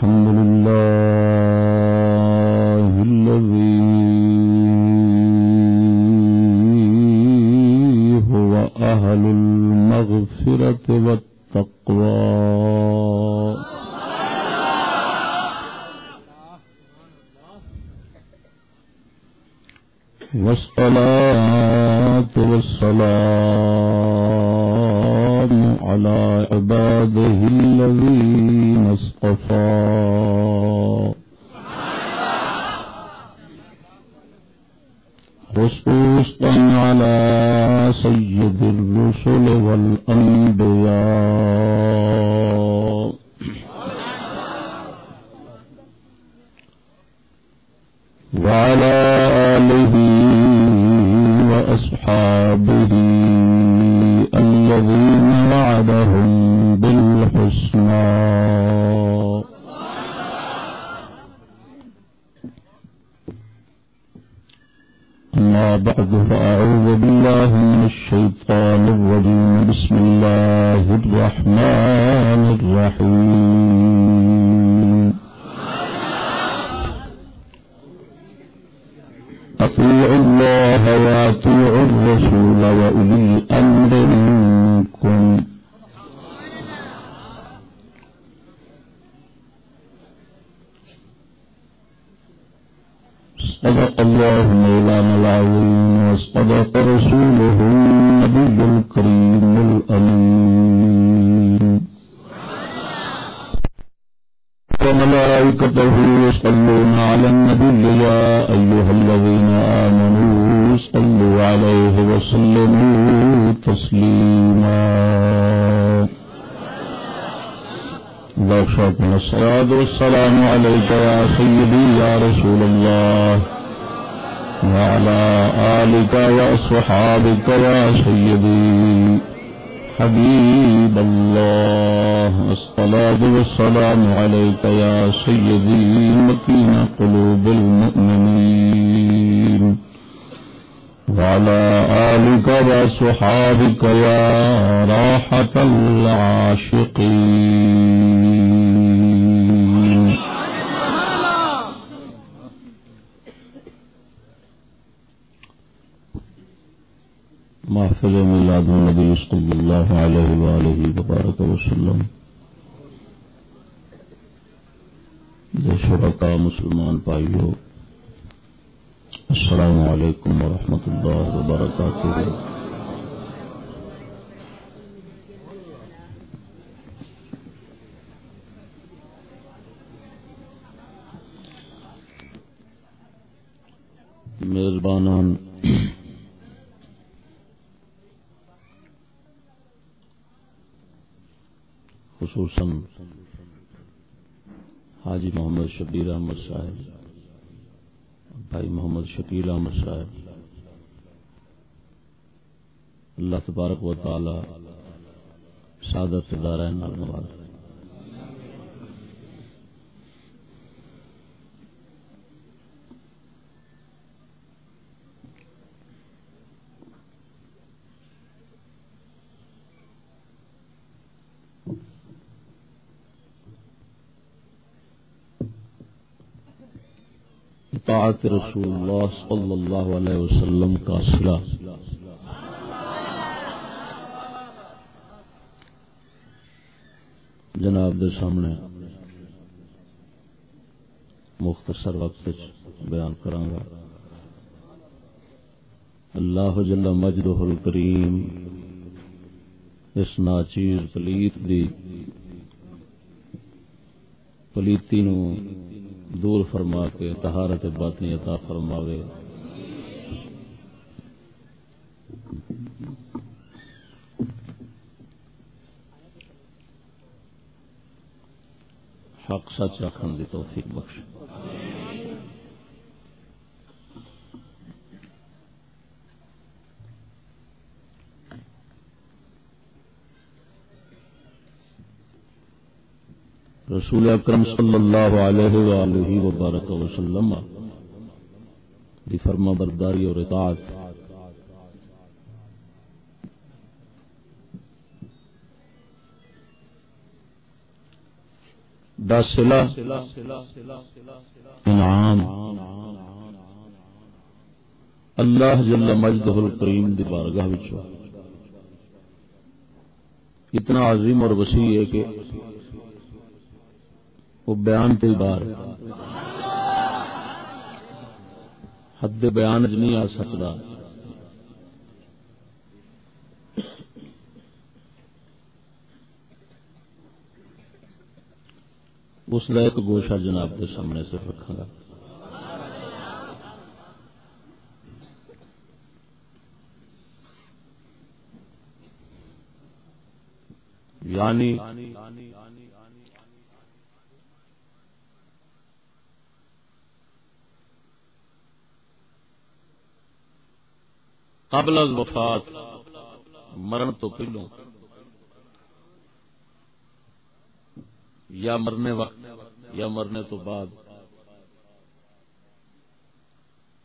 الحمد لله الذي هو أهل المغفرة والتقوى. أولي الأمر منكم. وأصحابك يا سيدي. حبيب الله الصلاة والسلام عليك يا سيدي مكين قلوب المؤمنين. وعلى آلك وصحابك يا راحة العاشقين. محفل میلاد النبی صلی اللہ علیہ وآلہ وبارک وسلم. جی، جو شرکا مسلمان پائیو السلام علیکم ورحمۃ اللہ وبرکاتہ۔ مہربان خصوصاً حاجی محمد شبیر احمد صاحب، بھائی محمد شکیل احمد صاحب، اللہ تبارک و تعالی سعادت دارائن نواز اطاعت رسول اللہ صلی اللہ علیہ وسلم کا سلا۔ جناب دے سامنے مختصر وقت بیان کرانگا اللہ جل مجدہ الکریم اس ناچیز پلیت دی پلیتی نو دور فرما کے تہارت باطنی عطا فرماوے۔ حق سچ آخر دی توفیق بخش۔ رسول اکرم صلی اللہ علیہ وآلہ وبارک وسلم دی فرما برداری اور اطاعت۔ دسلا انعام۔ اللہ جل مجدہ الکریم دی بارگاہ وچوں۔ اتنا عظیم اور وسیع ہے کہ وہ بیان تے بار۔ حد بیان چ نہیں آ سکتا۔ اس کا ایک گوشہ جناب کے سامنے سے رکھا گا۔ یعنی قبل وفات مرن تو پہلو۔ یا مرنے وقت، یا مرنے تو بعد۔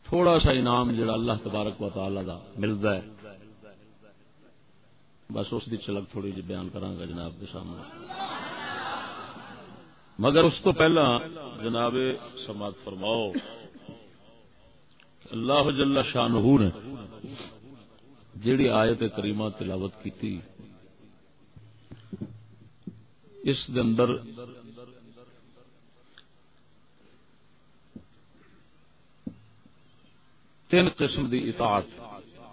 تھوڑا سا انعام جڑا اللہ تبارک و تعالی دا ملتا ہے۔ بس اس کی چلک تھوڑی جی بیان کرا گا جناب کے سامنے۔ مگر اس تو پہلا جناب سماعت فرماؤ اللہ جل شاہ نے جیڑی آیت کریمہ تلاوت کی تھی اس دے اندر تین قسم دی اطاعت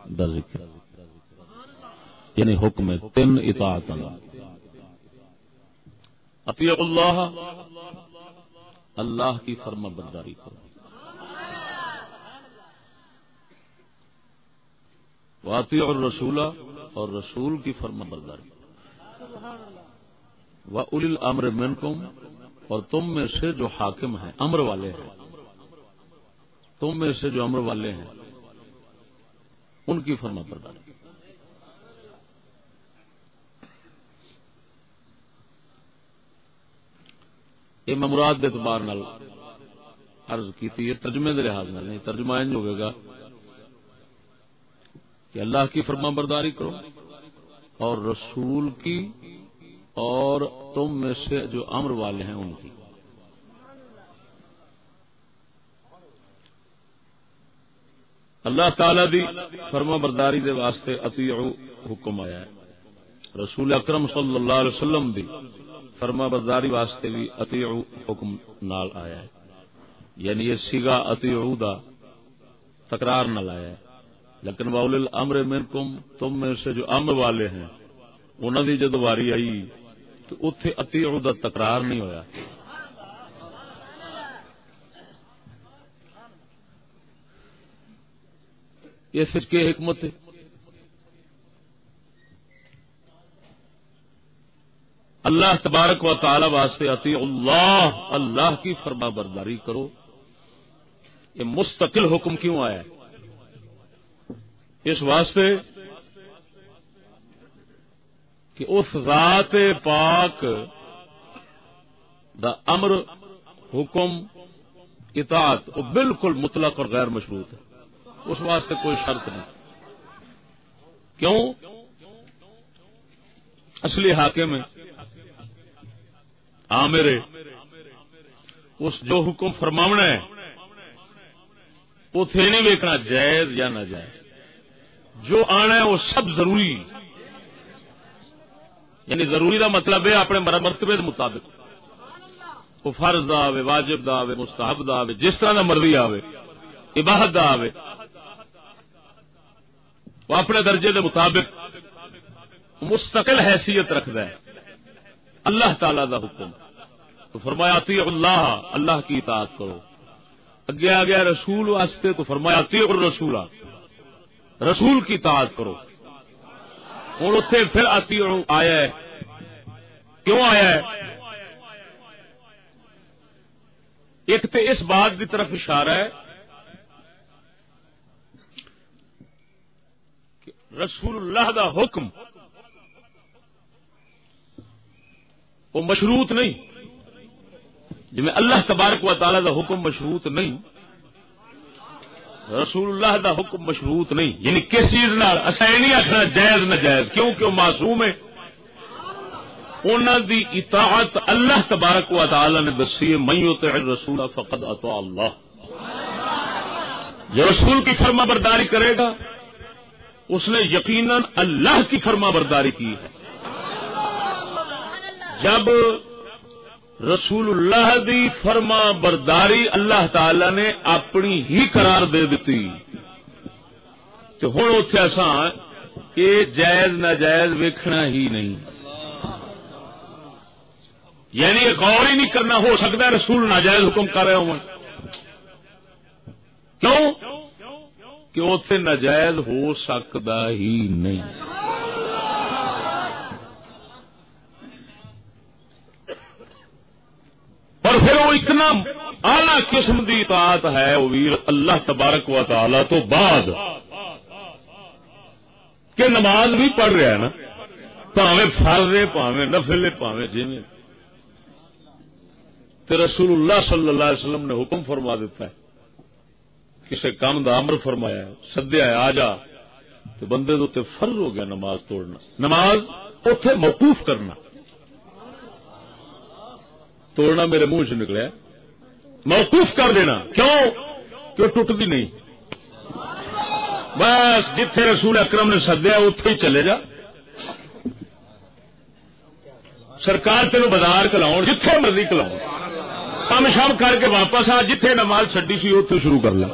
دا ذکر۔ یعنی حکم تین اطاعت اطیع اللہ اللہ کی فرما برداری کرو۔ واطی اور رسولہ اور رسول کی فرما برداری و اول امر منکم اور تم میں سے جو حاکم ہیں، امر والے ہیں۔ تم میں سے جو امر والے ہیں، ان کی فرما برداری یہ مراد اعتبار عرض کی تھی ترجمے کے لحاظ نہیں، ترجمہ انج ہوئے گا۔ کہ اللہ کی فرما برداری کرو اور رسول کی اور تم میں سے جو امر والے ہیں ان کی۔ اللہ تعالی دی فرما برداری دے واسطے اطیع حکم آیا ہے۔ رسول اکرم صلی اللہ علیہ وسلم دی فرما برداری واسطے بھی اطیع حکم نال آیا ہے۔ یعنی یہ سیگا اطیع دا تکرار نہ لایا ہے۔ لیکن باول الامر منکم، تم میں سے جو امر والے ہیں انہوں دی جد واری آئی، تو اتے اطیع دا تکرار نہیں ہویا۔ یہ سچ کے حکمت ہے؟ اللہ تبارک و تعالی واسطے اتی اللہ اللہ کی فرما برداری کرو۔ یہ مستقل حکم کیوں آیا؟ ہے اس واسطے کہ اس ذات پاک دا امر، حکم، اطاعت، وہ بالکل مطلق اور غیر مشروط ہے۔ اس واسطے کوئی شرط نہیں۔ کیوں؟ اصلی حاکم ہے ہاں میرے، اس جو حکم فرماونا ہے اتے نہیں ویکنا جائز یا نہ جائز جو آنا ہے وہ سب ضروری یعنی ضروری کا مطلب ہے اپنے مرتبے کے مطابق۔ وہ فرض دا آئے واجب دا آئے مستحب دا آئے جس طرح کا مرضی آئے عباہت دا آئے وہ اپنے درجے کے مطابق مستقل حیثیت رکھتا ہے۔ اللہ تعالی دا حکم۔ تو فرمایا تی اللہ اللہ کی اطاعت کرو۔ اگے آ گیا رسول واسطے تو فرمایا تی رسول رسول کی اطاعت کرو۔ اور اتنے پھر آتی آیا ہے۔ کیوں آیا ہے؟ ایک تو اس بات کی طرف اشارہ ہے کہ رسول اللہ دا حکم وہ مشروط نہیں۔ جی میں اللہ تبارک و تعالی دا حکم مشروط نہیں۔ رسول اللہ دا حکم مشروط نہیں یعنی کس چیز اصا یہ نہیں آخنا جائز نہ جائز کیوں کہ وہ معصوم ہے۔ دی اطاعت اللہ تبارک و تعالی نے دسی ہے میں رسول فقد اطاع اللہ جو رسول کی فرما برداری کرے گا، اس نے یقیناً اللہ کی فرما برداری کی ہے۔ جب رسول اللہ دی فرما برداری اللہ تعالی نے اپنی ہی قرار دے دیتی۔ تو ہوں اتے ایسا کہ جائز ناجائز ویکھنا ہی نہیں۔ یعنی غور ہی نہیں کرنا، ہو سکتا رسول ناجائز حکم کر رہے ہوں۔ کیوں؟ کہ اتے ناجائز ہو سکتا ہی نہیں۔ اور پھر وہ اتنا اعلی قسم کی اطاعت ہے، وہ ویر اللہ تبارک و تعالی تو بعد کہ نماز بھی پڑھ رہا ہے نا پاوے فرض پاوے نفل پاوے جی رسول اللہ صلی اللہ علیہ وسلم نے حکم فرما دیتا ہے۔ کسی کام کا امر فرمایا سدیا ہے آ جا۔ تو بندے تو فرض ہو گیا نماز توڑنا۔ نماز اتے موقوف کرنا۔ توڑنا میرے منہ چ نکلے موقوف کر دینا۔ کیوں؟ کہ ٹوٹتی نہیں؟ بس جتھے رسول اکرم نے سدیا اتے ہی چلے جا۔ سرکار تین بازار کلاؤ جتھے مرضی کلاؤ کم شم کر کے واپس آ، جتھے نماز چڈی سی اتو شروع کر لیں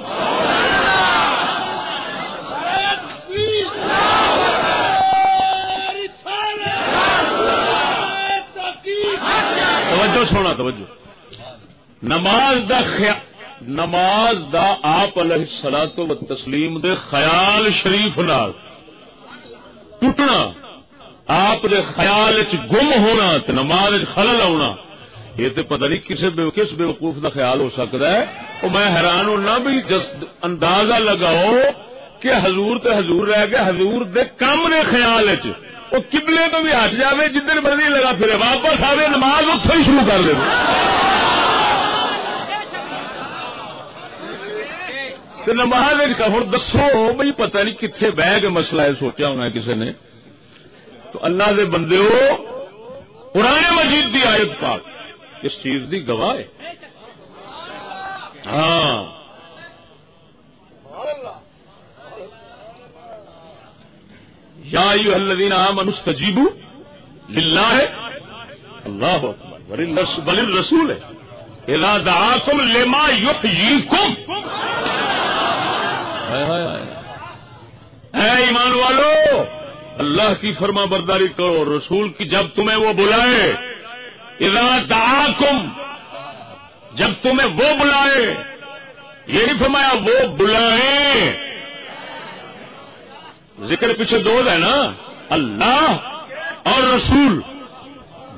سونا توجہ۔ نماز دا خیال نماز دا آپ علیہ سلا تو تسلیم دے خیال شریف نال۔ ٹوٹنا۔ آپ دے خیال چ گم ہونا نماز خلل آنا یہ تو پتہ نہیں کسی بے کس بے وقوف کا خیال ہو سکتا ہے۔ وہ میں حیران ہونا بھی جس اندازہ لگاؤ کہ حضور تے حضور رہ گئے، حضور دے کم نے خیال چ وہ کبلے تو بھی ہٹ جائے جدھر مرضی لگا پھر واپس آئے نماز اتوں ہی شروع کر دے۔ نماز ہوں دسو بھائی پتہ نہیں کتنے بہ کے مسئلہ ہے سوچا ہونا کسی نے۔ تو اللہ دے بندے ہو پرانے مجید کی آیت پاک۔ اس چیز کی گواہ ہے۔ ہاں۔ یا الذین آمنوا استجیبوا للہ. اللہ اکبر. بل الرسول اذا دعاکم لما یحییکم. اے ایمان والو، اللہ کی فرما برداری کرو رسول کی جب تمہیں وہ بلائے، اذا دعاکم، جب تمہیں وہ بلائے یہ نہیں فرمایا، وہ بلائے ذکر پیچھے دو ہے نا؟ اللہ اور رسول۔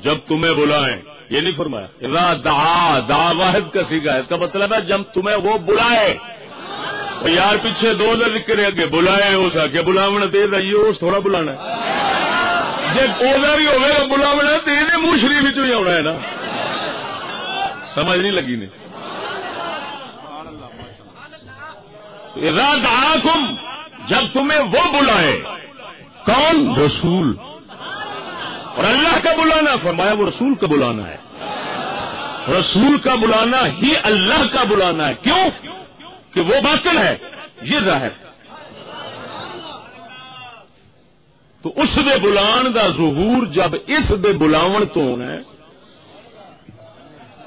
جب تمہیں بلائیں، یہ نہیں فرمایا۔ اذا دعا دعا واحد کا سیگا اس کا مطلب ہے جب تمہیں وہ بلائے۔ تو یار پیچھے دو لفظ ذکر اگے بلائے اس آگے بلاونا تیز آئیے اس تھوڑا بلانا جب اوزا بھی ہوگا تو بلاونا تیز منہ شریف ہی آنا ہے نا۔ سمجھ نہیں لگی نے۔ اراد آکم جب تمہیں وہ بلائے، کون؟ رسول۔ اور اللہ کا بلانا، فرمایا وہ رسول کا بلانا ہے۔ رسول کا بلانا ہی اللہ کا بلانا ہے۔ کیوں؟ کہ وہ باطل ہے۔ یہ ظاہر۔ تو اس دے بلان دا ظہور جب اس دے بلاون تو ہونا ہے،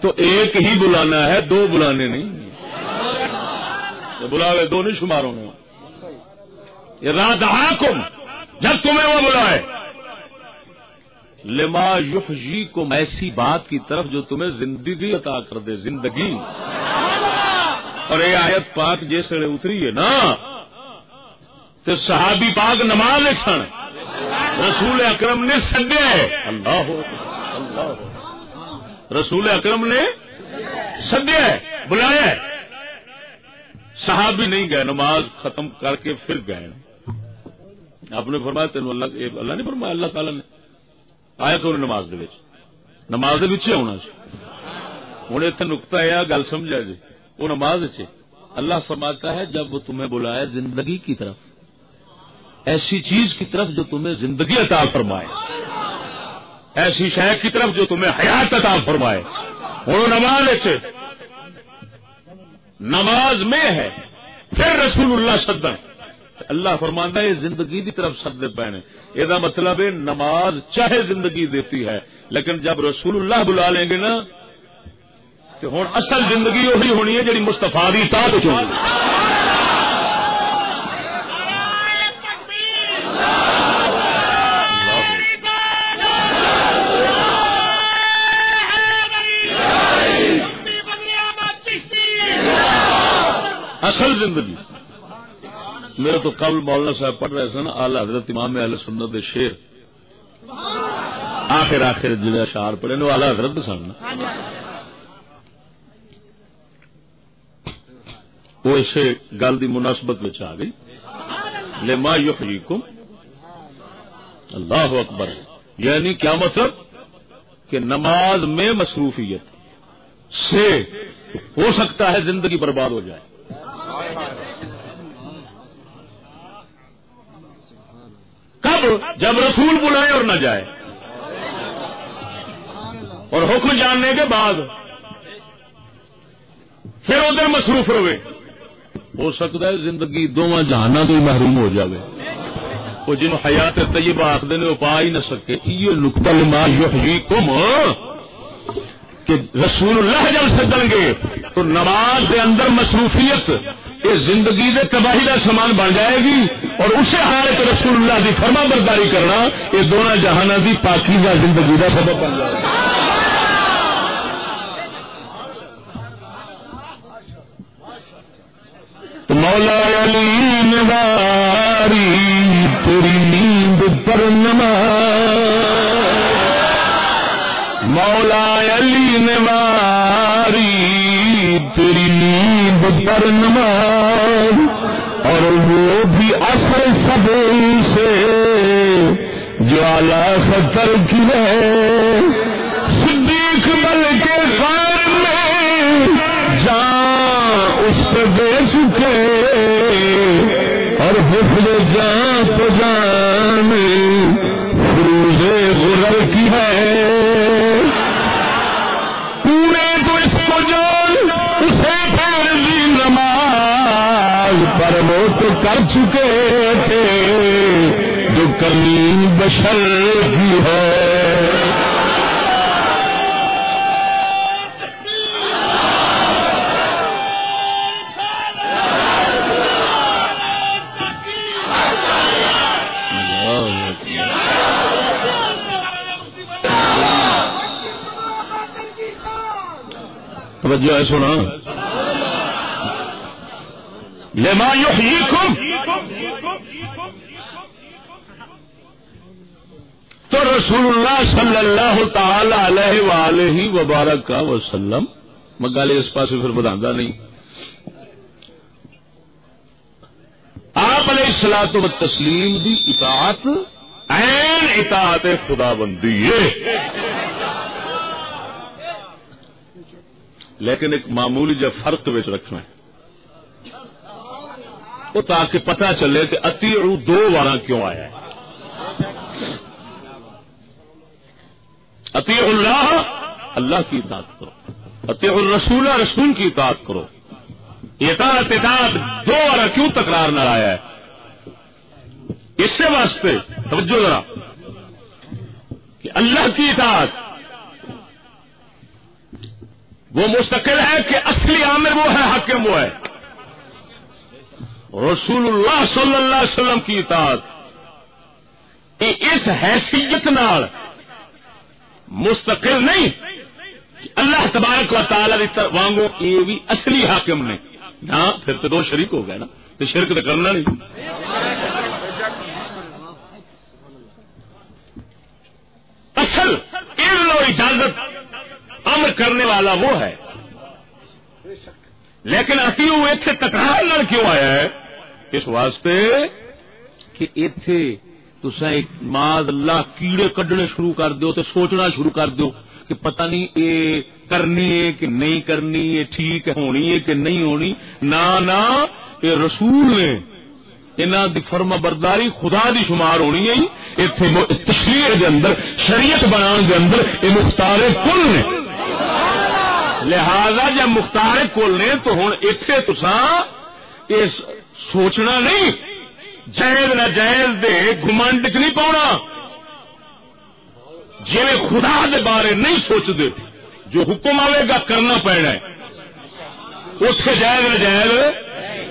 تو ایک ہی بلانا ہے، دو بلانے نہیں۔ بلاوے دو نہیں، شمار ہونے۔ رات کم جب تمہیں وہ بلائے۔ لما یحجی کو ایسی بات کی طرف جو تمہیں زندگی عطا کر دے، زندگی۔ اور یہ آیت پاک جیسے اتری ہے نا، تو صحابی پاک نماز سن۔ رسول اکرم نے سڈیا اللہ رسول اکرم نے سڈیا بلایا صحابی نہیں گئے، نماز ختم کر کے پھر گئے۔ آپ نے فرمایا تین اللہ اللہ نے فرمایا، اللہ تعالی نے۔ آیا تو نماز دے نماز ہونا جی۔ ہوں اتنے نکتا ہے گل سمجھا جی۔ وہ نماز اللہ فرماتا ہے، جب وہ تمہیں بلایا زندگی کی طرف، ایسی چیز کی طرف جو تمہیں زندگی عطا فرمائے۔ ایسی شہ کی طرف جو تمہیں حیات عطا فرمائے۔ ہوں نماز نماز میں ہے۔ پھر رسول اللہ سدن اللہ فرمانا یہ زندگی کی طرف سدے پینے۔ یہ مطلب ہے، نماز چاہے زندگی دیتی ہے، لیکن جب رسول اللہ بلا لیں گے نا، تو ہوں اصل زندگی وہی ہونی ہے جی مستفا کی تاج اصل زندگی۔ میرے تو قبل مولانا صاحب پڑھ رہے سن آلہ حضرت امام اہل سنت شیر۔ آخر آخر جڑے اشار پڑے نو آلہ حضرت سن۔ وہ اسے گل کی مناسبت آ گئی۔ لما یحییکم۔ اللہ اکبر۔ یعنی کیا مطلب؟ کہ نماز میں مصروفیت سے ہو سکتا ہے زندگی برباد ہو جائے۔ کب جب رسول بلائے اور نہ جائے اور حکم جاننے کے بعد پھر ادھر مصروف رہے۔ ہو سکتا ہے زندگی دونوں جہانا تو محروم ہو جاوے۔ وہ جن حیات طیبہ آخر نے، وہ پا ہی نہ سکے۔ یہ نقطہ ما یحییکم کہ رسول اللہ جب سدن گے۔ تو نماز کے اندر مصروفیت یہ زندگی دے تباہی کا سامان بن جائے گی اور اسے حال تو رسول اللہ کی فرما برداری کرنا، یہ دونوں جہانوں کی پاکی کا زندگی کا سبب بن جائے گا مولا علی نواری تیری نیند پر نماز۔ مولا علی نواری نیند پر نماز، اور وہ بھی اصل سب سے جو اعلی خطر کی ہے صدیق بل کے خیر میں جان اس پہ دے چکے، اور حفظ جان تو جان۔ کر چکے تھے جو کرنی بشر کی ہے۔ جو ہے سنا لما يحييكم رسول اللہ صلی اللہ تعالی علیہ وآلہ وبارک کا وسلم مگالے اس پاس پھر بتا نہیں۔ آپ علیہ السلاط و تسلیم دی اطاعت این اطاعت خدا بندی ہے۔ لیکن ایک معمولی جب فرق بچ رکھنا ہے۔ وہ تاکہ پتہ چلے کہ اتی دو بار کیوں آیا ہے۔ اتی اللہ اللہ کی اطاعت کرو۔ اتی الرسول، رسول کی اطاعت کرو۔ اطاعت اطاعت دو بار کیوں تکرار نہ آیا ہے؟ اس سے واسطے، توجہ ذرا۔ کہ اللہ کی اطاعت، وہ مستقل ہے کہ اصلی عامر وہ ہے، حاکم وہ ہے۔ رسول اللہ صلی اللہ علیہ وسلم کی اطاعت اس حیثیت نال مستقل نہیں. اللہ تبارک و تعالی وانگو یہ بھی اصلی حاکم نے. نہ، پھر تو دو شریک ہو گئے نا. تو شرک تو کرنا نہیں. اصل و اجازت امر کرنے والا وہ ہے. لیکن اسی وہ اتنے تکرار لڑ کیوں آیا ہے؟ اس واسطے کہ اتے تسا ماض اللہ کیڑے کڈنے شروع کر دو تو سوچنا شروع کر دو کہ پتہ نہیں اے کرنی ہے کہ نہیں کرنی ہے ٹھیک ہونی ہے کہ نہیں ہونی۔ نہ نہ، اے رسول نے انہوں دی فرما برداری خدا دی شمار ہونی ہے۔ اتنے تشریح دے اندر، شریعت بنا دے اندر یہ مختار کل نے۔ لہذا جب مختار کل نے تو ہوں اتے تسان سوچنا نہیں جائز نہ جائز دے گمنڈ چ نہیں پاؤنا جی خدا دے بارے نہیں سوچتے جو حکم آئے گا کرنا پینا ہے۔ جائز نہ جائز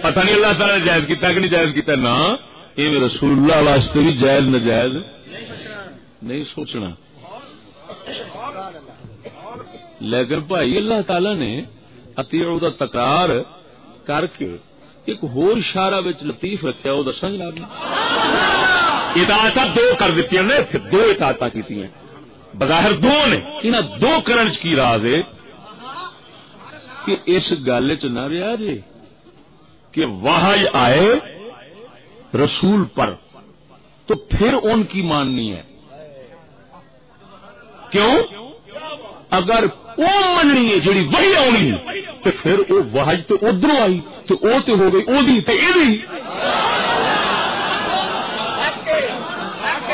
پتہ نہیں اللہ تعالی نے جائز کیتا کہ نہیں جائز کیتا؟ نہ۔ یہ رسول اللہ واسطے بھی جائز نہ جائز نہیں سوچنا۔ لیکن بھائی اللہ تعالی نے اتیو کا تکرار کر کے ایک ہور اشارہ لطیف رکھا وہ دسا جناب اطاعت دو کر دیتی نے دو اطاعت کی بظاہر دو نے۔ انہیں دو کرن کی راز ہے؟ کہ اس گل چ نہ رہا جی کہ وہاں آئے رسول پر تو پھر ان کی ماننی ہے۔ کیوں؟ اگر وہ مننی ہے جیڑی وہی آنی ہے؟ تو پھر وہ واہج تو ادھر آئی تو وہ تو ہو گئی وہ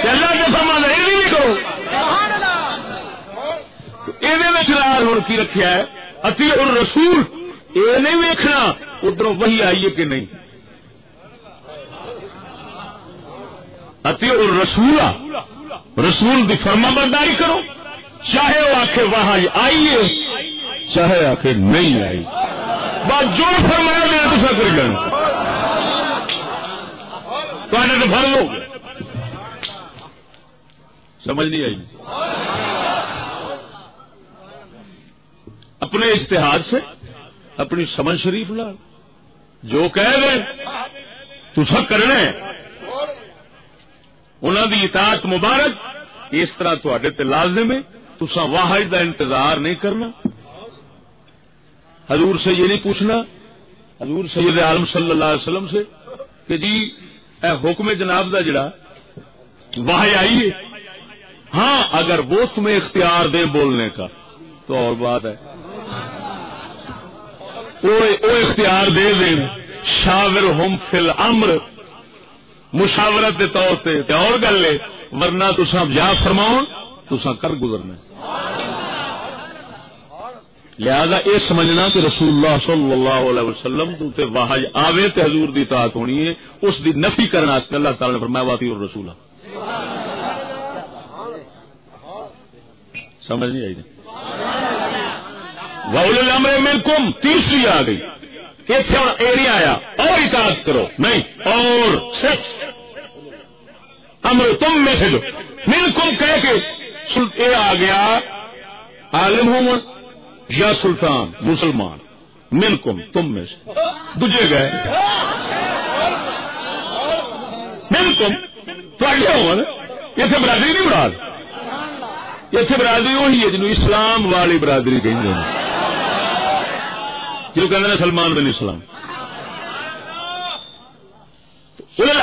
چلا کے فرمان یہ کرو۔ یہ ہوں کی رکھا ہے؟ اتی اور رسول یہ نہیں ویکھنا ادھر وہی آئیے کہ نہیں۔ اتی اور رسول رسول کی فرما برداری کرو۔ چاہے وہ آخ وہاں جی آئیے، چاہے آخ نہیں آئی۔ بس جو فرمایا میرا تو کر جانا تو بھر لو۔ سمجھ نہیں آئی۔ اپنے اشتہار سے، اپنی سمجھ شریف لال جو کہہ دیں تو کرنا انہوں دی اطاعت مبارک، اس طرح تے لازم ہے۔ تسا واحد کا انتظار نہیں کرنا۔ حضور سے یہ نہیں پوچھنا، حضور سید عالم صلی اللہ علیہ وسلم سے کہ جی اے حکم جناب دا جڑا واہ آئیے ہاں اگر وہ تمہیں اختیار دے بولنے کا، تو اور بات ہے۔ وہ اختیار دے دیں شاور ہوم فل امر مشاورت کے طور پہ اور گل ہے ورنہ تسا جا فرماؤ تسا کر گزرنا لہذا یہ سمجھنا کہ رسول اللہ صلی اللہ علیہ وسلم تے واہج آوے تے حضور دی اطاعت ہونی ہے، اس دی نفی کرنا اس اللہ تعالی نے فرمایا واتی اور رسول سمجھ نہیں آئی کم تیسری آ گئی۔ نہیں آیا، اور اطاعت کرو۔ نہیں، اور امر تم میں سے جو مل کم کہہ کے آ گیا، عالم ہوں یا سلطان، مسلمان من کم تم میں سے۔ دجے گئے۔ من کم یہ سے برادری نہیں مراد۔ یہ برادری وہی ہے جنوب اسلام والی برادری کہ جو کہ سلمان بن اسلام۔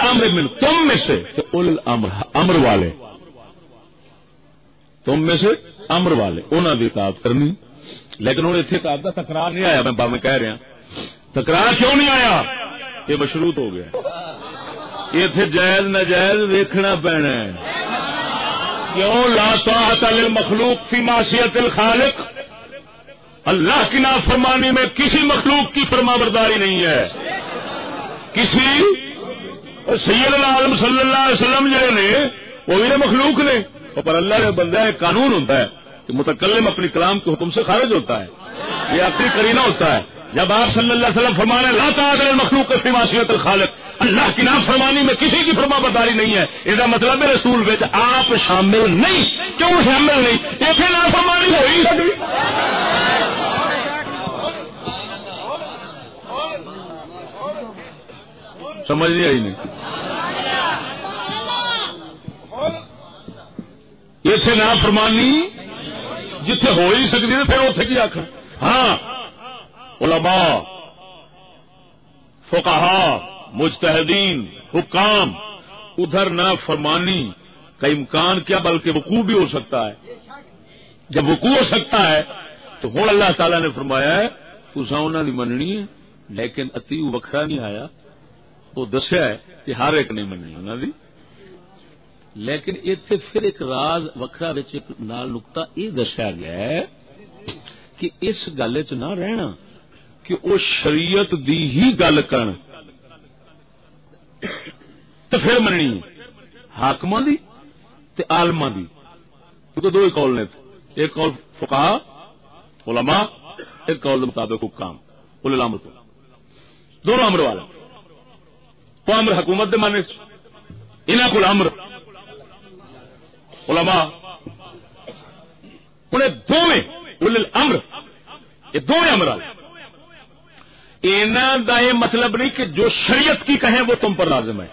امر من تم میں سے امر والے۔ تم میں سے امر والے انہوں نے اطاعت کرنی۔ لیکن ہوں اتنے اطاعت کا تکرار نہیں آیا، میں میں کہہ رہا۔ تکرار کیوں نہیں آیا؟ یہ مشروط ہو گیا۔ اتنے جائز نجائز ویکھنا پینا کیوں؟ لا طاعت للمخلوق فی معصیت الخالق۔ اللہ کی نافرمانی میں کسی مخلوق کی فرما برداری نہیں ہے۔ کسی سید العالم صلی اللہ علیہ وسلم جڑے نے، وہ بھی مخلوق نے۔ پر اللہ نے بندہ ایک قانون ہوتا ہے کہ متکلم اپنی کلام کے حکم سے خارج ہوتا ہے، یہ اپنی کرینا ہوتا ہے۔ جب آپ صلی اللہ علیہ وسلم فرمانے، لا تعالی مخلوق کی معاشیت الخالق، اللہ کی نام فرمانی میں کسی کی فرما برداری نہیں ہے۔ یہ مطلب ہے رسول بچ آپ شامل نہیں۔ کیوں شامل نہیں؟ یہ پھر نام فرمانی ہوئی۔ سمجھ نہیں آئی نہیں اتنے نہ فرمانی جتھے ہو ہی سکتی پھر اتنے کی آخر ہاں۔ علماء، فقہا، مجتہدین، حکام، ادھر نہ فرمانی کا امکان کیا، بلکہ وقوع بھی ہو سکتا ہے۔ جب وقوع ہو سکتا ہے، تو ہوں اللہ تعالی نے فرمایا ہے تو انہوں نے مننی ہے، لیکن اتی وکھرا نہیں آیا۔ وہ دسیا ہے کہ ہر ایک نہیں مننی انہوں دی۔ لیکن اتنے پھر ایک راز وکرا نال یہ دسیا گیا ہے کہ اس گل چ نہ رہنا، کہ وہ شریعت دی ہی گل کرن۔ تو پھر مننی حاقم دی تے آلما دی۔ کیونکہ دو ہی کال نے ایک کال فکا علماء، ایک کال مطابق حکام الامر کو۔ دونوں امر والا تو امر حکومت دے مانے انہوں کو امر۔ علماء۔ انہیں دونوں امر، یہ دونوں امر والے کا یہ مطلب نہیں کہ جو شریعت کی کہیں وہ تم پر لازم ہے۔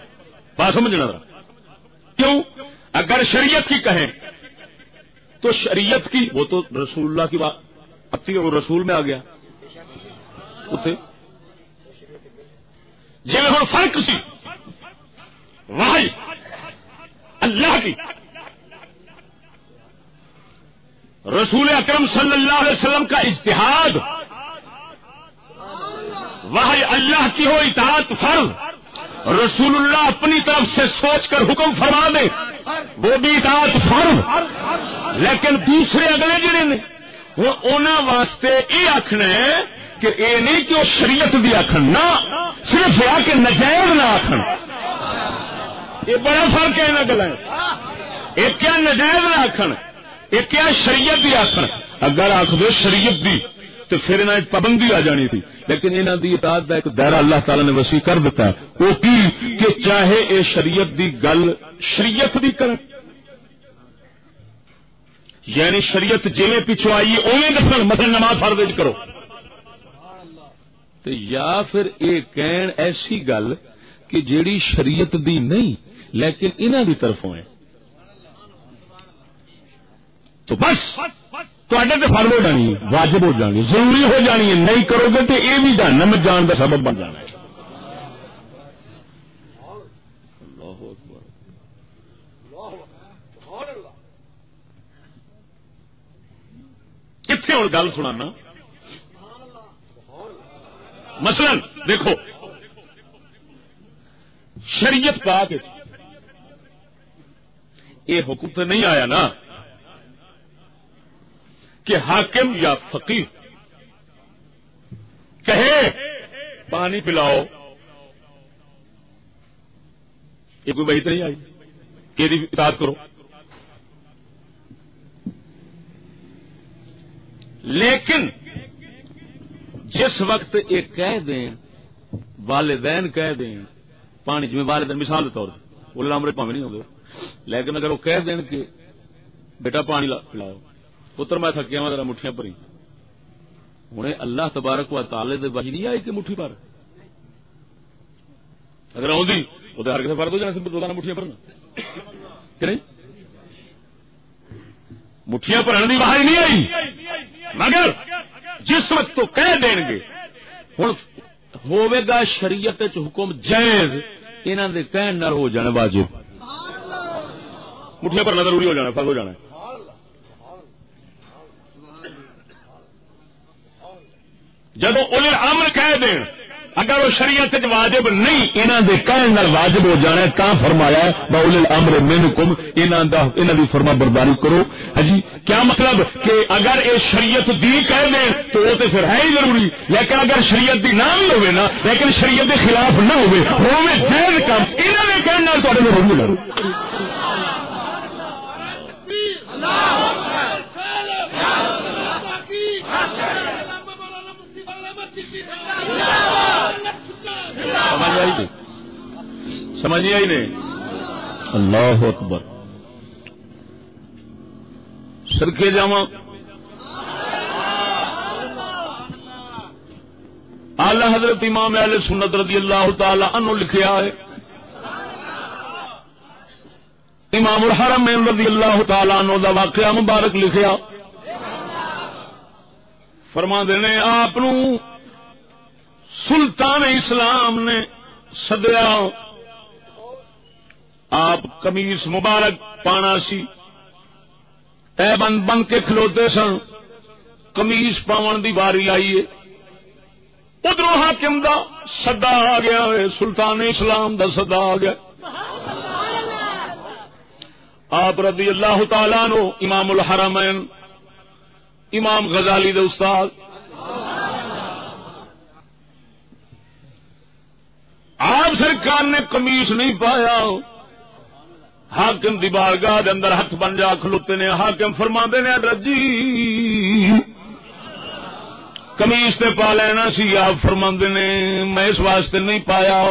بات سمجھنا رہا کیوں؟ اگر شریعت کی کہیں، تو شریعت کی، وہ تو رسول اللہ کی بات اتی اور رسول میں آ گیا۔ اتے۔ جی ہوں، فرق سی واہ اللہ کی۔ رسول اکرم صلی اللہ علیہ وسلم کا اشتہاد وہ اللہ کی ہو اطاعت فرض، رسول اللہ اپنی طرف سے سوچ کر حکم فرما دے، وہ بھی اطاعت فرض۔ لیکن دوسرے اگلے جڑے نے، وہ انہوں واسطے یہ آخنا ہے کہ یہ نہیں کہ وہ شریعت بھی آخر نہ، صرف یہ کہ نجائز نہ آخر یہ بڑا فرق ہے یہاں گلا ایک کیا نجائز نہ آخر ایک کیا شریعت بھی آخر اگر آخ دو شریعت دی، تو پھر انہیں پابندی آ جانی تھی۔ لیکن انہوں دی اطاعت کا ایک دائرہ اللہ تعالی نے وسیع کر دیتا۔ ہے وہ کی؟ کہ چاہے اے شریعت دی گل شریعت دی کر یعنی شریعت جی پچھو آئی اوے دس مثلا نماز فرض کرو۔ تو یا پھر یہ کہن ایسی گل کہ جیڑی شریعت دی نہیں، لیکن انہوں دی طرفوں ہے تو بس. تے فرض ہو جانی، واجب ہو جانی، ضروری ہو جانی ہے، نہیں کرو گے تو یہ بھی جاننا جان کا سبب بن جانا ہے۔ کتنے اور گل سنانا؟ مثلا دیکھو، شریعت پا کے یہ حکم تو نہیں آیا نا۔ کہ حاکم یا فقیر کہے، پانی پلاؤ۔ یہ کوئی وہی تو نہیں آئی؟ کہ اطاعت کرو۔ لیکن جس وقت یہ کہہ دیں، والدین کہہ دیں، پانی جی والدین، مثال کے طور پر وہ لامرے پاوے نہیں ہوگے لیکن اگر وہ کہہ دیں کہ بیٹا پانی پلاؤ۔ پتر میں تھکیا وا ذرا مٹھیاں بھری۔ ہوں اللہ تبارک و تعالی دے وحی نہیں آئی کہ مٹھی پر؟ اگر آدھی وہ ہر کسی فرد ہو جانا روزانہ مٹھیاں بھرنا۔ کہ نہیں؟ مٹھیاں بھرنے کی وحی نہیں آئی۔ مگر جس وقت تو کہہ دیں گے۔ ہوں ہوگا شریعت حکم جائز انہوں نے کہن ہو جانا واجب۔ مٹھیاں بھرنا ضروری ہو جانا فرض ہو جانا۔ جدو انہیں امر کہہ دین، اگر وہ شریعت واجب نہیں انہوں دے کہنے واجب ہو جانا ہے تا فرمایا بول امر مین کم انہوں دی فرما برداری کرو. ہاں جی کیا مطلب کہ اگر یہ شریعت دی کہہ دیں تو وہ تو پھر ہے ہی ضروری۔ لیکن اگر شریعت دی نہ بھی ہوئے نا، لیکن شریعت کے خلاف نہ ہوئے ہوئے جائز کام انہوں نے کہنا تے ضروری لگو سمجھ آئی؟ نہیں نہیں اللہ اکبر۔ سرکے جا آلہ حضرت امام اہل سنت رضی اللہ تعالی عنہ لکھیا ہے۔ امام الحرم رضی اللہ تعالی عنہ دا واقعہ مبارک لکھیا۔ فرما دینے آپ سلطان اسلام نے سدیا۔ آپ کمیس مبارک پانا سی۔ اے بند بند کے کھلوتے سن۔ کمیس پاون دی باری آئیے ادھر حاکم دا سدا آ گیا سلطان اسلام دا سدا آ گیا۔ آپ رضی اللہ تعالی نو امام الحرمین، امام غزالی دے استاد۔ آپ سرکار نے کمیس نہیں پایا۔ حاکم دی بارگاہ دے اندر ہاتھ بن جا، کھلوتے نے حاکم فرما نے رجی کمیس تے پا لینا سی، آپ فرما نے، میں اس واسطے نہیں پایا۔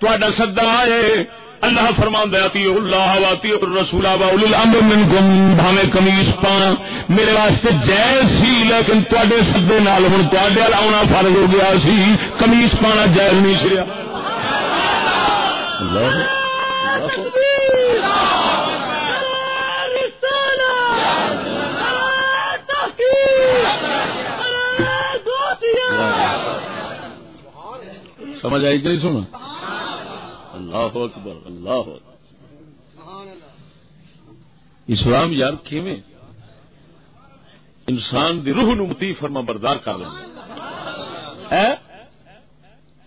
تا سدا ہے۔ اللہ فرما اتی اللہ واتی رسولا بھاوے کمیس پا میرے واسطے جائز سی، لیکن تے سدے نال ہوں تے آنا فرض ہو گیا سی۔ کمیس پانا جائز نہیں سریا سمجھ آئی کہ نہیں سنا؟ اللہ اکبر، اللہ اسلام یار کیویں؟ انسان دی روح نمتی فرما بردار کر لیں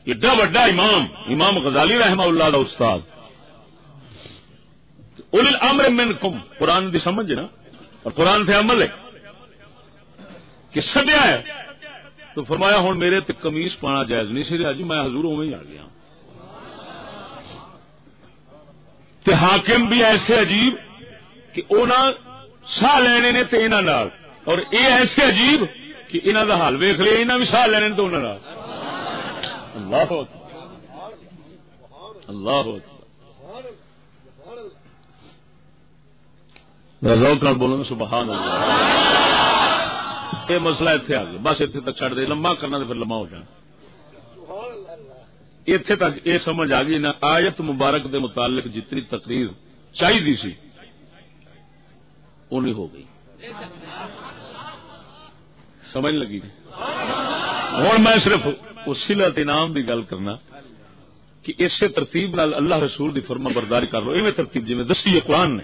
ایڈا وڈا امام امام غزالی رحمہ اللہ دا استاد۔ اول الامر منکم، قرآن دی سمجھ نا؟ اور قرآن سے عمل ہے۔ کہ سدیا ہے۔ تو فرمایا ہوں میرے تے کمیز پانا جائز نہیں سی جی میں حضور اوے ہی آ گیا تے حاکم بھی ایسے عجیب کہ ساہ لینے نے تے نال۔ اور اے ایسے عجیب کہ انہوں دا حال ویخ لیا انہیں بھی ساہ لینے تو انہوں اللہ اللہ روک بولو سبحان اللہ۔ یہ مسئلہ اتنے آ گیا۔ بس اتنے تک چڑھ دے۔ لمبا کرنا تو پھر لمبا ہو جانا۔ اتنے تک یہ سمجھ آ گئی نہ آیت مبارک دے متعلق جتنی تقریر چاہیے سی، اونی ہو گئی۔ سمجھ لگی؟ ہوں میں صرف اسلت انعام کی گل کرنا کہ اسی ترتیب نال اللہ رسول دی فرما برداری کر لو، ایویں ترتیب جی دسی ہے قرآن نے۔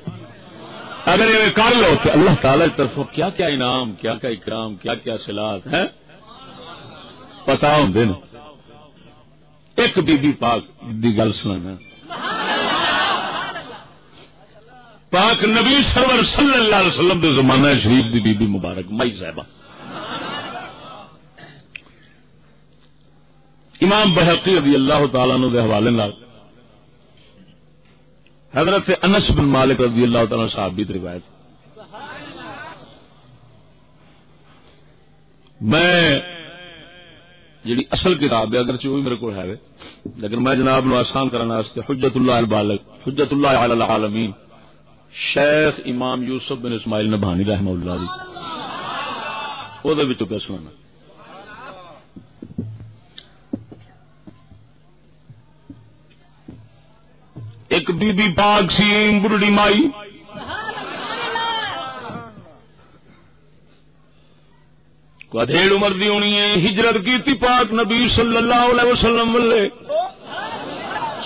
اگر یہ کر لو کہ اللہ تعالی کی طرف کیا کیا انعام، کیا کیا اکرام، کیا کیا سلاد ہے پتا ہوں دن۔ ایک بی بی پاک دی گل سنا پاک نبی سرور صلی اللہ علیہ وسلم دے زمانہ شریف دی بی بی مبارک، مائی صاحبہ۔ امام بحقی رضی اللہ تعالیٰ دے حوالے نال حضرت انس بن مالک رضی اللہ تعالیٰ صاحب بھی روایت۔ میں جیڑی اصل کتاب ہے، اگرچہ وہ میرے کو ہے لیکن میں جناب نو آسان کرنا حجت اللہ البالک حجت اللہ علی العالمین، شیخ امام یوسف بن اسماعیل نبھانی رحمہ اللہ دی۔ وہ دے وچوں پہ سننا ایک بی بی پاک سی، بڑھڑی مائی۔ ادھیڑ عمر دی ہونی ہے، ہجرت کی پاک نبی صلی اللہ علیہ وسلم ولے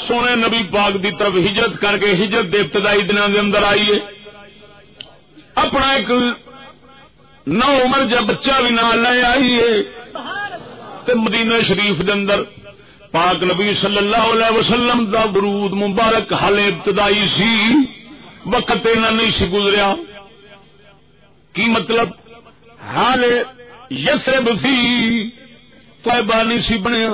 سونے نبی پاک دی طرف ہجرت کر کے ہجرت دے ابتدائی دنوں کے اندر آئیے اپنا ایک نو عمر جب بچہ بھی نہ لے آئیے مدینہ شریف دے اندر پاک نبی صلی اللہ علیہ وسلم دا برود مبارک حال ابتدائی سی، وقت نہیں سی گزریا۔ کی مطلب؟ حال یسرب سی، طیبہ نہیں سی بنیا۔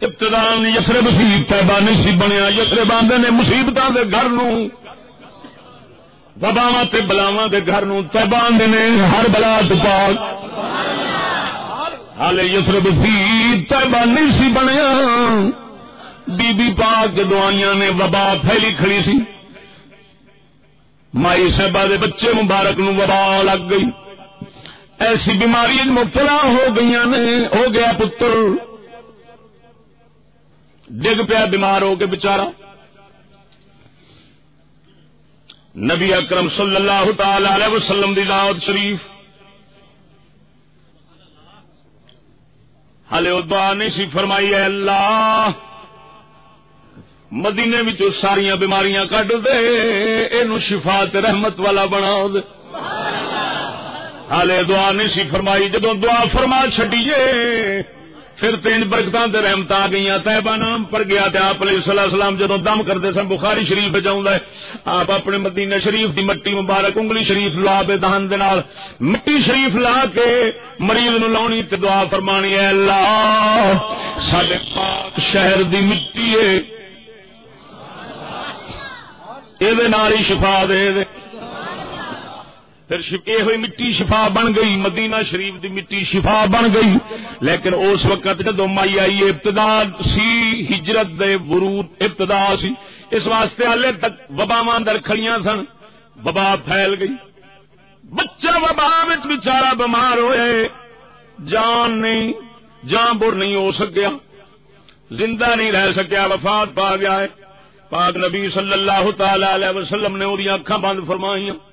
ابتدان یسرب سی، طیبہ نہیں سی بنیا۔ یسرب آدھے نے مصیبتوں کے گھر نو وباوا تے بلاوا دے گھر نو، طیبہ آدھے نے ہر بلا پاک حال یسرب سی طیبہ نہیں سی بنیا۔ بی بی پاک دعائیاں نے وبا پھیلی کھڑی سی۔ مائی صاحبہ دے بچے مبارک نو وبا لگ گئی۔ ایسی بیماری جی مبتلا ہو گئی نے، ہو گیا پتر۔ ڈگ پیا بیمار ہو کے بچارا نبی اکرم صلی اللہ تعالی علیہ وسلم دی دعوت شریف۔ ہلے دعا نہیں سی فرمائی ہے اللہ، مدینے ساریا بیماریاں کٹ دے یہ شفا رحمت والا بنا دے۔ ہالے دعا نہیں سی فرمائی جدو دعا فرما چڈیے پھر تین برکت رحمت آ گئی تیبا نام پر گیا تے آپ علیہ السلام جدو دم کرتے سن، بخاری شریف جاؤں آپ اپنے مدینے شریف دی مٹی مبارک انگلی شریف لا بے دہن دے نال۔ مٹی شریف لا کے مریض نو لاؤنی تے دعا فرمانی ہے، اللہ سڈے پاک شہر دی مٹی ہے۔ یہ شفا دے دے پھر یہ ہوئی مٹی شفا بن گئی، مدینہ شریف دی مٹی شفا بن گئی۔ لیکن اس وقت جدو مائی آئی، ابتدا سی، ہجرت دے ورود ابتدا سی۔ اس واسطے ہلے تک وبا اندر کھڑیاں سن وبا پھیل گئی۔ بچہ وبا بچارا بمار ہوئے، جان نہیں، جان بر نہیں ہو سکیا۔ زندہ نہیں رہ سکیا، وفات پا گیا ہے۔ پاک نبی صلی اللہ تعالی علیہ وسلم نے وہ اکھا بند فرمائیاں۔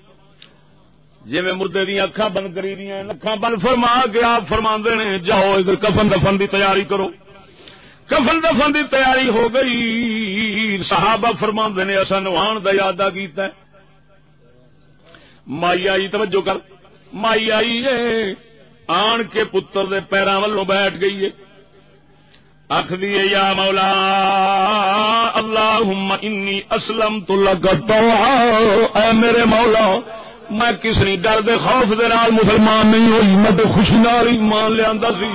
جی میں مردے دیا اکھا بند کری دیا اکھا بند فرما کے آپ فرما نے، جاؤ ادھر کفن دفن دی تیاری کرو۔ کفن دفن دی تیاری ہو گئی، صحابہ فرما نے اصا نوان کا یادہ کیتا ہے۔ مائی آئی، توجہ کر۔ مائی آئی ہے، آن کے پتر دے پیروں ولو بیٹھ گئی ہے۔ اخ دی یا مولا اللہ انی اسلم تو لگتا اے میرے مولا میں کسی ڈر دے خوف دے نال مسلمان نہیں ہوئی، میں تو خوشی نال ایمان لیا سی۔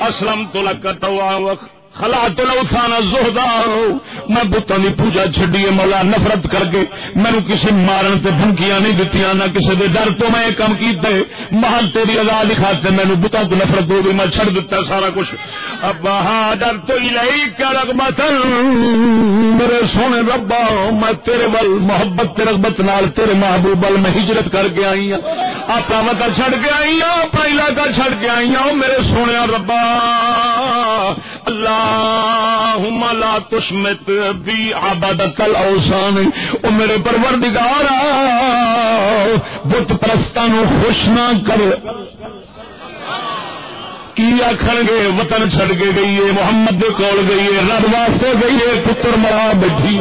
اسلم تو لگ تو خلا تلوسانا زہدار میں بتوں کی پوجا چڈی مولا نفرت کر کے۔ مینو کسی مارن تے دھمکیاں نہیں دیتی نہ کسی دے ڈر تو میں کام کیتے۔ محل تیری آزاد دکھاتے مینو بتوں کو نفرت ہو گئی، میں چھڑ دیتا سارا کچھ۔ اب ہاں ڈر تو ہی لئی کیا رغبت میرے سونے ربا، میں تیرے ول محبت تے رغبت نال تیرے محبوب ول میں ہجرت کر کے آئی ہوں اپنا وطن چھڑ کے آئی ہوں اپنا علاقہ چھڑ کے آئی ہوں میرے سونے ربا، اللہ اللہم لا تشمت بھی آباد کل اوسان او میرے پروردگار، بت پرستان خوش نہ کر کی آخر گے؟ وطن چھڑ کے گئی ہے، محمد دے کول گئی ہے، رب واسطے گئی ہے، پتر مرا بیٹھی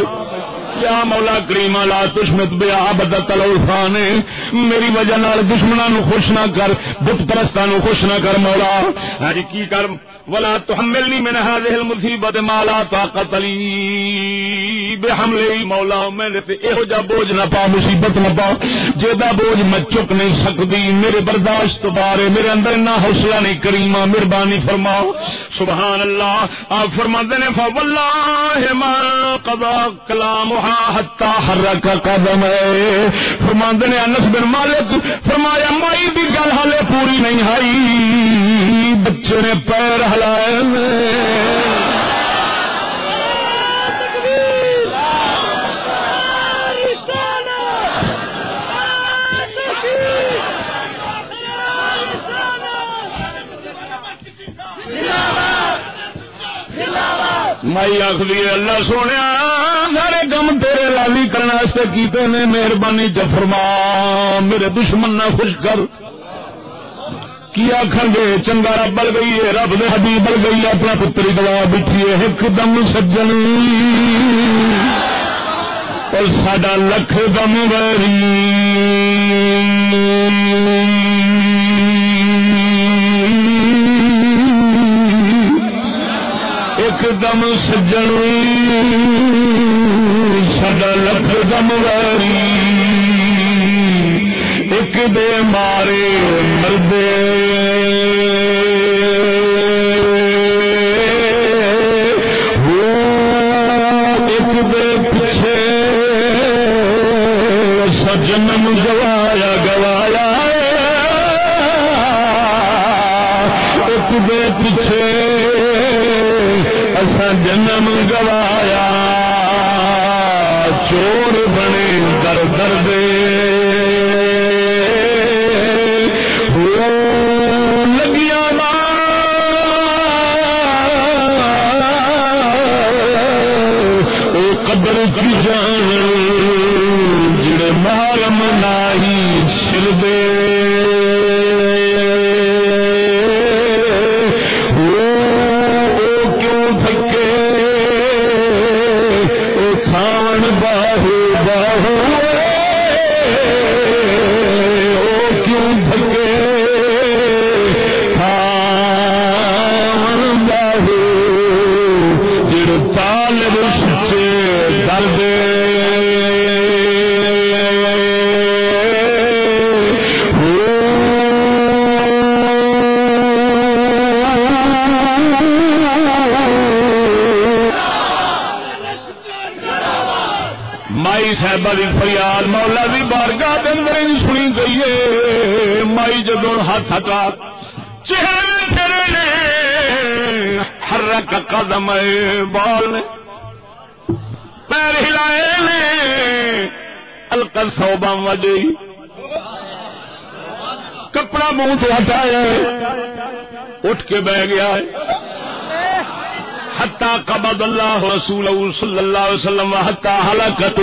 یا مولا کریم لا دشمت بیا بدت الفان میری وجہ نال نو خوش نہ کر، بت پرستان خوش نہ کر مولا۔ ہاں کی کر ولا تحملنی من هذه المصيبه ما لا طاقه لي بحمل مولا، میں تے ایہو جا بوجھ نہ پا، مصیبت نہ پا۔ جیدا بوجھ میں چک نہیں سکتی میرے برداشت تو بارے، میرے اندر نہ حوصلہ نہیں کریما مہربانی فرماؤ۔ سبحان اللہ، آپ فرماتے نے فواللہ ما قضا کلامها حتى حرك قدم فرماتے نے، انس بن مالک فرمایا، مائی بھی گل حالے پوری نہیں آئی۔ بچے نے پیر ہلائے۔ مائی آخری اللہ سونے سارے گم تیرے لالی کرنے کیتے نے، مہربانی جفرما میرے دشمن نہ خوش کر۔ کی آخر گے چنگا رب بل گئی ہے، رب دے حبیب بل گئی ہے، اپنا پتری گلا بیٹھی ہے، ایک دم سجن۔ اور سڈا لکھ دم ویری لکھ دم سجن سڈا لکھ دم ویری ایک دے مارے مردے اصا جنم گوایا جدوں چہرے تیرے نے حرک قدم بال نے۔ پیر ہلائے نے الکل سوبا وجی۔ کپڑا منہ سے ہٹایا اٹھ کے بہ گیا ہے۔ حتا قبض اللہ رسول صلی اللہ علیہ وسلم حتا حلقت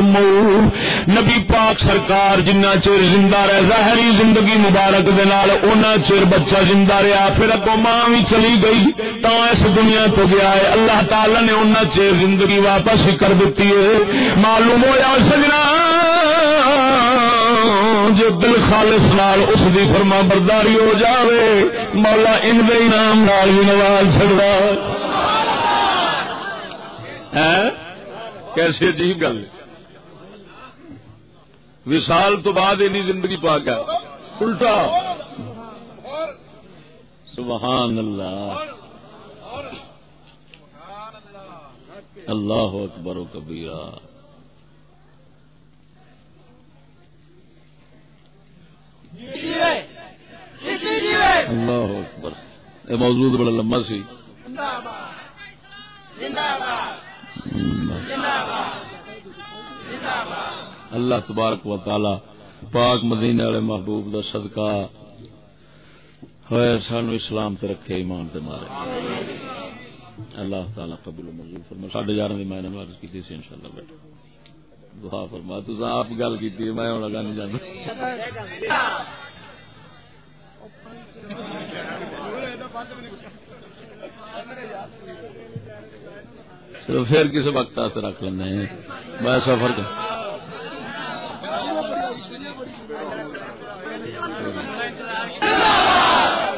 نبی پاک سرکار جنہ چیر زندہ رہ ظاہری زندگی مبارک دے نال اونا چیر بچہ زندہ رہا پھر اگو ماں بھی چلی گئی تا اس دنیا تو گیا ہے۔ اللہ تعالی نے اونا چیر زندگی واپس کر دیتی ہے۔ معلوم ہویا سجنا جو دل خالص نال اس دی فرما برداری ہو جاوے، مولا ان دے انعام نال بھی نواز چھڑا کیسے عجیب گل؟ وسال تو بعد اینی زندگی پا گیا الٹا۔ سبحان اللہ۔ اللہ اکبر و کبیرہ۔ اللہ اکبر۔ یہ موضوع بڑا لمبا سی۔ اللہ تبارک و تعالی پاک مدینے والے محبوب دا صدقہ ہوئے، سانو اسلام تے رکھے، ایمان تے مارے۔ اللہ تعالی قبول منظور فرما ساڈے یار دی میں نے عرض کیتی سی، انشاءاللہ بیٹا۔ دعا فرما تو آپ گل کیتی میں ہن لگا نہیں جانا چلو پھر کسی وقت رکھ لینا میں سفر کر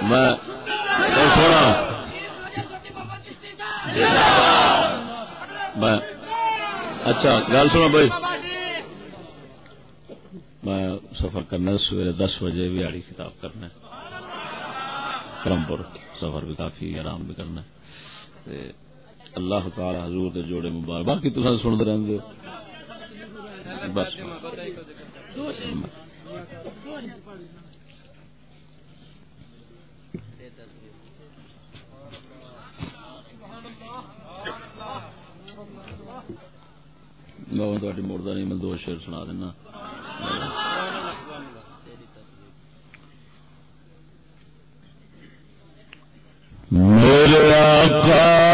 میں سونا میں اچھا گل سنا بھائی۔ میں سفر کرنا سویرے دس بجے بھی خطاب کرنا کرمپور سفر بھی کافی آرام بھی کرنا اللہ تعالی حضور دے جوڑے مبارک۔ باقی تو سنتے رہتے بس۔ میں مردہ نہیں میں دو شیر سنا دینا۔ میرے آقا